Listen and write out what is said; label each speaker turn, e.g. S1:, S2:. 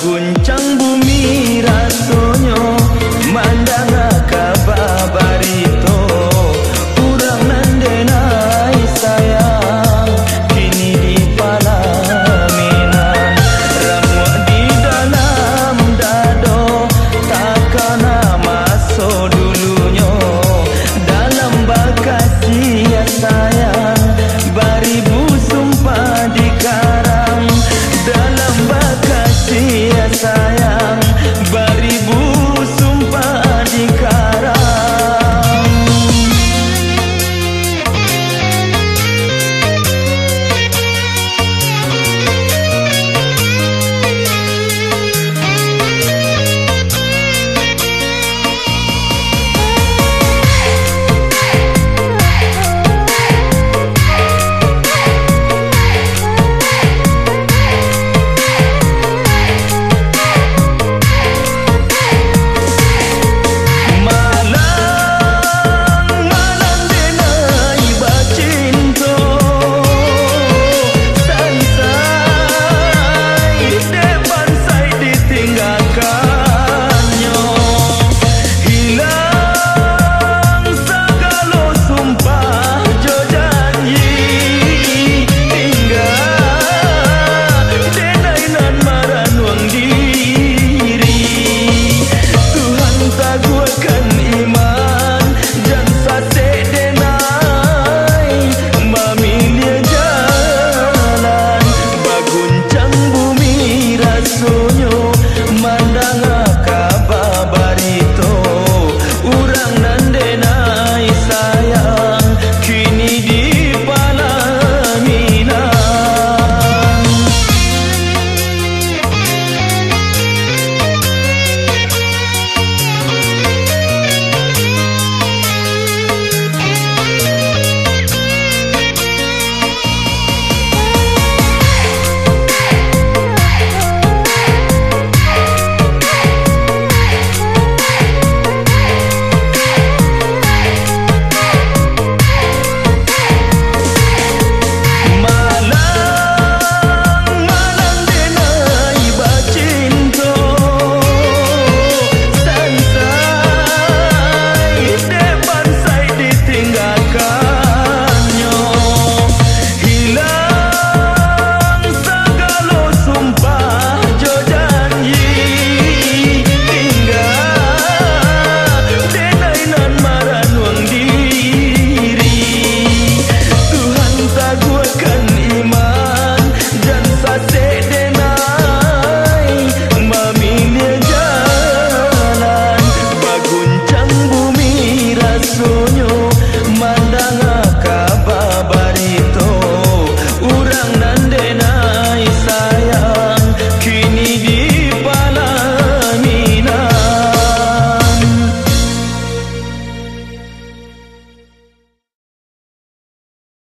S1: 군주